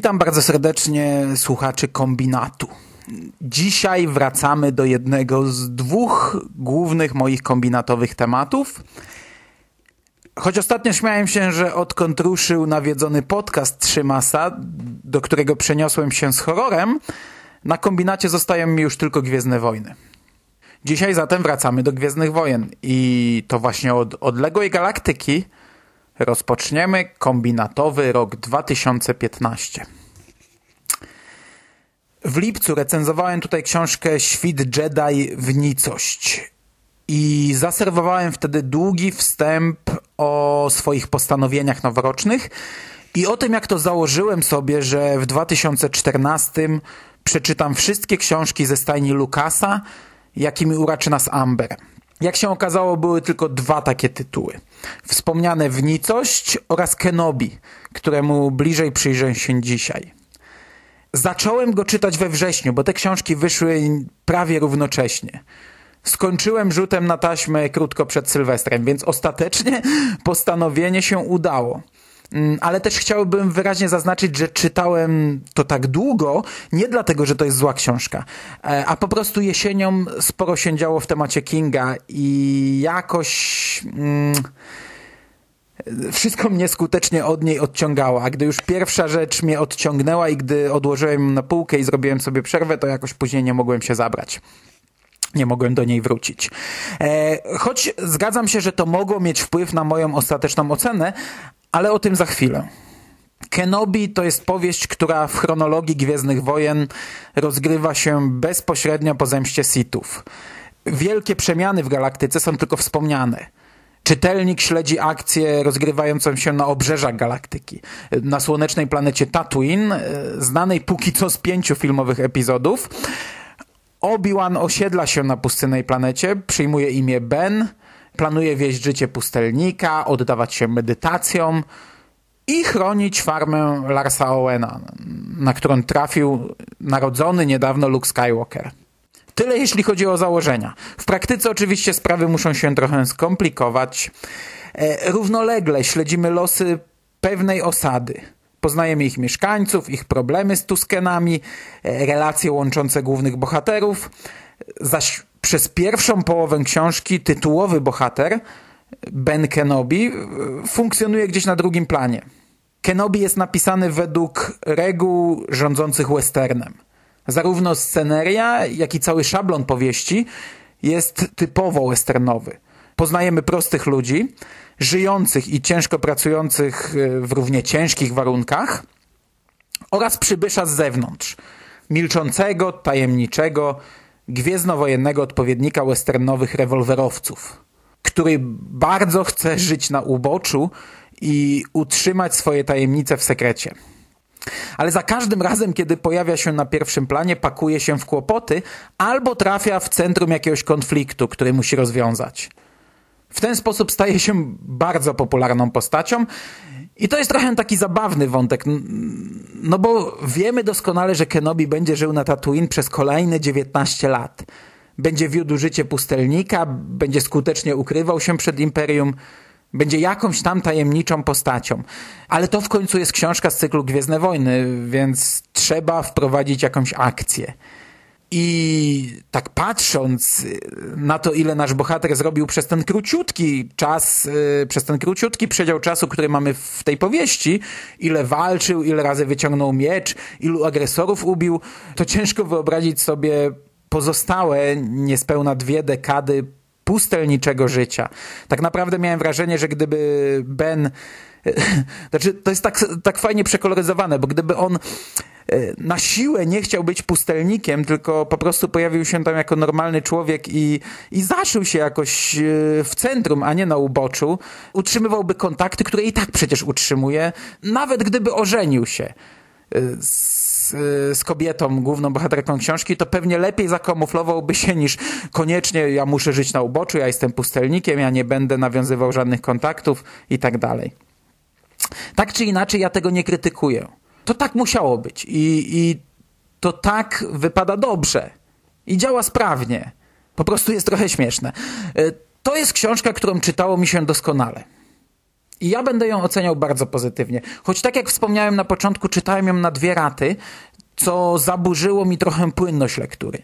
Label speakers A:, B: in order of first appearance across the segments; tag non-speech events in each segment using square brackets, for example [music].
A: Witam bardzo serdecznie słuchaczy kombinatu. Dzisiaj wracamy do jednego z dwóch głównych moich kombinatowych tematów. Choć ostatnio śmiałem się, że odkąd ruszył nawiedzony podcast Trzymasa, do którego przeniosłem się z horrorem, na kombinacie zostają mi już tylko Gwiezdne Wojny. Dzisiaj zatem wracamy do Gwiezdnych Wojen i to właśnie od odległej galaktyki rozpoczniemy kombinatowy rok 2015. W lipcu recenzowałem tutaj książkę Świt Jedi w nicość i zaserwowałem wtedy długi wstęp o swoich postanowieniach noworocznych i o tym, jak to założyłem sobie, że w 2014 przeczytam wszystkie książki ze stajni Lukasa, jakimi uraczy nas Amber. Jak się okazało, były tylko dwa takie tytuły. Wspomniane w nicość oraz Kenobi, któremu bliżej przyjrzę się dzisiaj. Zacząłem go czytać we wrześniu, bo te książki wyszły prawie równocześnie. Skończyłem rzutem na taśmę krótko przed Sylwestrem, więc ostatecznie [laughs] postanowienie się udało. Mm, ale też chciałbym wyraźnie zaznaczyć, że czytałem to tak długo, nie dlatego, że to jest zła książka, e, a po prostu jesienią sporo się działo w temacie Kinga i jakoś... Mm, wszystko mnie skutecznie od niej odciągało, a gdy już pierwsza rzecz mnie odciągnęła i gdy odłożyłem na półkę i zrobiłem sobie przerwę, to jakoś później nie mogłem się zabrać. Nie mogłem do niej wrócić. E, choć zgadzam się, że to mogło mieć wpływ na moją ostateczną ocenę, ale o tym za chwilę. Kenobi to jest powieść, która w chronologii Gwiezdnych Wojen rozgrywa się bezpośrednio po zemście Sithów. Wielkie przemiany w galaktyce są tylko wspomniane. Czytelnik śledzi akcję rozgrywającą się na obrzeżach galaktyki. Na słonecznej planecie Tatooine, e, znanej póki co z pięciu filmowych epizodów, Obi-Wan osiedla się na pustynnej planecie, przyjmuje imię Ben, planuje wieść życie pustelnika, oddawać się medytacjom i chronić farmę Larsa Owena, na którą trafił narodzony niedawno Luke Skywalker. Tyle jeśli chodzi o założenia. W praktyce oczywiście sprawy muszą się trochę skomplikować. E, równolegle śledzimy losy pewnej osady. Poznajemy ich mieszkańców, ich problemy z Tuskenami, e, relacje łączące głównych bohaterów, zaś przez pierwszą połowę książki tytułowy bohater, Ben Kenobi, funkcjonuje gdzieś na drugim planie. Kenobi jest napisany według reguł rządzących westernem. Zarówno sceneria, jak i cały szablon powieści jest typowo westernowy. Poznajemy prostych ludzi, żyjących i ciężko pracujących e, w równie ciężkich warunkach oraz przybysza z zewnątrz, milczącego, tajemniczego, gwiezdnowojennego odpowiednika westernowych rewolwerowców, który bardzo chce żyć na uboczu i utrzymać swoje tajemnice w sekrecie. Ale za każdym razem, kiedy pojawia się na pierwszym planie, pakuje się w kłopoty albo trafia w centrum jakiegoś konfliktu, który musi rozwiązać. W ten sposób staje się bardzo popularną postacią i to jest trochę taki zabawny wątek, no bo wiemy doskonale, że Kenobi będzie żył na Tatooine przez kolejne 19 lat. Będzie wiódł życie pustelnika, będzie skutecznie ukrywał się przed Imperium, będzie jakąś tam tajemniczą postacią. Ale to w końcu jest książka z cyklu Gwiezdne Wojny, więc trzeba wprowadzić jakąś akcję. I tak patrząc na to, ile nasz bohater zrobił przez ten króciutki czas, y, przez ten króciutki przedział czasu, który mamy w tej powieści, ile walczył, ile razy wyciągnął miecz, ilu agresorów ubił, to ciężko wyobrazić sobie pozostałe niespełna dwie dekady pustelniczego życia. Tak naprawdę miałem wrażenie, że gdyby Ben [laughs] znaczy, to jest tak, tak fajnie przekoloryzowane, bo gdyby on E, na siłę nie chciał być pustelnikiem, tylko po prostu pojawił się tam jako normalny człowiek i, i zaszył się jakoś e, w centrum, a nie na uboczu, utrzymywałby kontakty, które i tak przecież utrzymuje, nawet gdyby ożenił się e, z, z kobietą, główną bohaterką książki, to pewnie lepiej zakamuflowałby się niż koniecznie ja muszę żyć na uboczu, ja jestem pustelnikiem, ja nie będę nawiązywał żadnych kontaktów i tak dalej. Tak czy inaczej, ja tego nie krytykuję to tak musiało być i, i to tak wypada dobrze i działa sprawnie. Po prostu jest trochę śmieszne. E, to jest książka, którą czytało mi się doskonale. I ja będę ją oceniał bardzo pozytywnie. Choć tak jak wspomniałem na początku, czytałem ją na dwie raty, co zaburzyło mi trochę płynność lektury.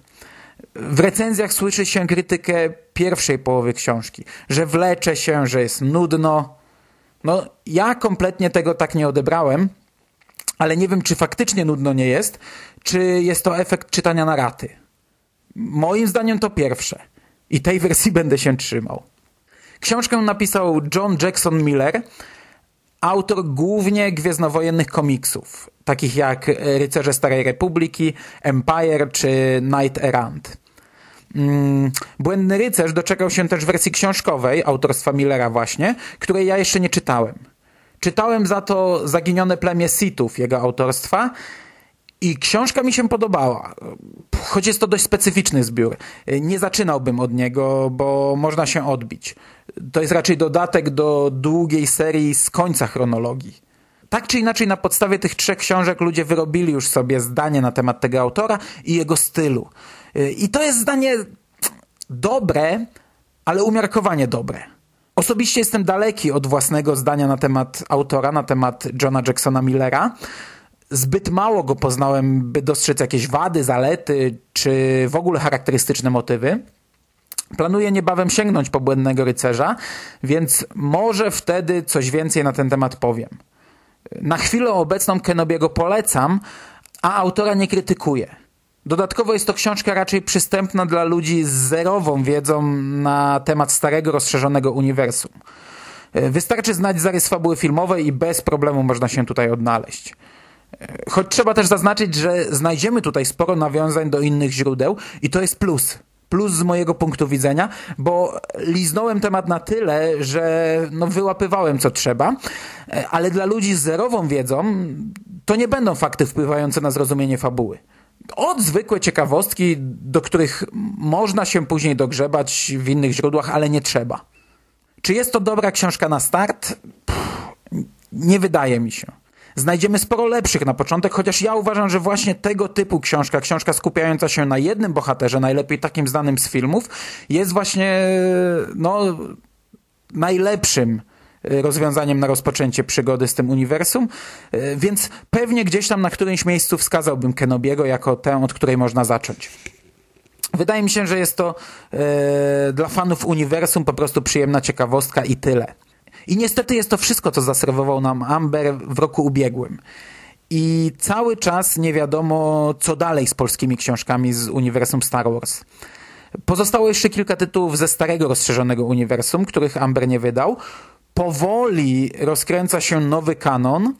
A: W recenzjach słyszy się krytykę pierwszej połowy książki, że wlecze się, że jest nudno. No, ja kompletnie tego tak nie odebrałem, ale nie wiem, czy faktycznie nudno nie jest, czy jest to efekt czytania na raty. Moim zdaniem to pierwsze. I tej wersji [laughs] będę się trzymał. Książkę napisał John Jackson Miller, autor głównie gwiezdnowojennych komiksów, takich jak Rycerze Starej Republiki, Empire czy Knight Errant. Mm, Błędny Rycerz doczekał się też wersji książkowej autorstwa Millera właśnie, której ja jeszcze nie czytałem. Czytałem za to Zaginione plemię Sithów jego autorstwa i książka mi się podobała, choć jest to dość specyficzny zbiór. Nie zaczynałbym od niego, bo można się odbić. To jest raczej dodatek do długiej serii z końca chronologii. Tak czy inaczej, na podstawie tych trzech książek ludzie wyrobili już sobie zdanie na temat tego autora i jego stylu. I to jest zdanie dobre, ale umiarkowanie dobre. Osobiście jestem daleki od własnego zdania na temat autora, na temat Johna Jacksona Millera. Zbyt mało go poznałem, by dostrzec jakieś wady, zalety, czy w ogóle charakterystyczne motywy. Planuję niebawem sięgnąć po Błędnego Rycerza, więc może wtedy coś więcej na ten temat powiem. Na chwilę obecną Kenobiego polecam, a autora nie krytykuję. Dodatkowo jest to książka raczej przystępna dla ludzi z zerową wiedzą na temat starego, rozszerzonego uniwersum. Wystarczy znać zarys fabuły filmowej i bez problemu można się tutaj odnaleźć. Choć trzeba też zaznaczyć, że znajdziemy tutaj sporo nawiązań do innych źródeł i to jest plus. Plus z mojego punktu widzenia, bo liznąłem temat na tyle, że no wyłapywałem co trzeba, ale dla ludzi z zerową wiedzą to nie będą fakty wpływające na zrozumienie fabuły. Od zwykłe ciekawostki, do których można się później dogrzebać w innych źródłach, ale nie trzeba. Czy jest to dobra książka na start? Pff, nie wydaje mi się. Znajdziemy sporo lepszych na początek, chociaż ja uważam, że właśnie tego typu książka, książka skupiająca się na jednym bohaterze, najlepiej takim znanym z filmów, jest właśnie no, najlepszym rozwiązaniem na rozpoczęcie przygody z tym uniwersum, więc pewnie gdzieś tam na którymś miejscu wskazałbym Kenobiego jako tę, od której można zacząć. Wydaje mi się, że jest to e, dla fanów uniwersum po prostu przyjemna ciekawostka i tyle. I niestety jest to wszystko, co zaserwował nam Amber w roku ubiegłym. I cały czas nie wiadomo, co dalej z polskimi książkami z uniwersum Star Wars. Pozostało jeszcze kilka tytułów ze starego rozszerzonego uniwersum, których Amber nie wydał. Powoli rozkręca się nowy kanon,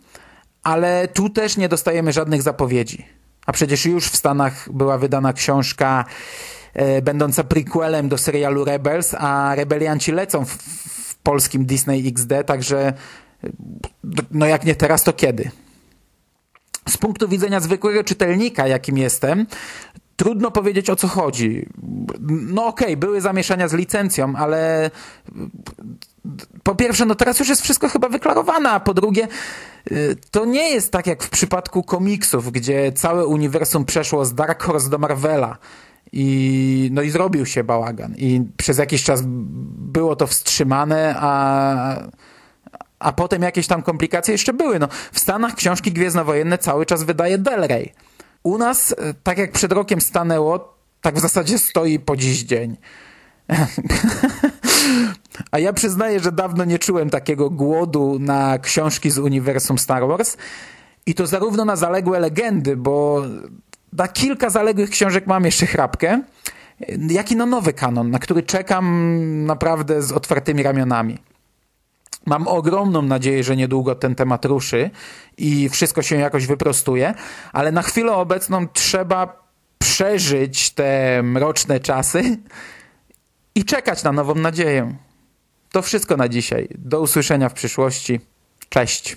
A: ale tu też nie dostajemy żadnych zapowiedzi. A przecież już w Stanach była wydana książka e, będąca prequelem do serialu Rebels, a rebelianci lecą w, w polskim Disney XD, także no jak nie teraz, to kiedy? Z punktu widzenia zwykłego czytelnika, jakim jestem, trudno powiedzieć o co chodzi. No okej, okay, były zamieszania z licencją, ale po pierwsze, no teraz już jest wszystko chyba wyklarowane, a po drugie, y, to nie jest tak jak w przypadku komiksów, gdzie całe uniwersum przeszło z Dark Horse do Marvela. I, no i zrobił się bałagan. I przez jakiś czas było to wstrzymane, a, a potem jakieś tam komplikacje jeszcze były. No, w Stanach książki gwiezdnowojenne cały czas wydaje Del Rey. U nas, y, tak jak przed rokiem stanęło, tak w zasadzie stoi po dziś dzień. [laughs] A ja przyznaję, że dawno nie czułem takiego głodu na książki z uniwersum Star Wars. I to zarówno na zaległe legendy, bo na kilka zaległych książek mam jeszcze chrapkę, jak i na nowy kanon, na który czekam naprawdę z otwartymi ramionami. Mam ogromną nadzieję, że niedługo ten temat ruszy i wszystko się jakoś wyprostuje, ale na chwilę obecną trzeba przeżyć te mroczne czasy i czekać na nową nadzieję. To wszystko na dzisiaj. Do usłyszenia w przyszłości. Cześć.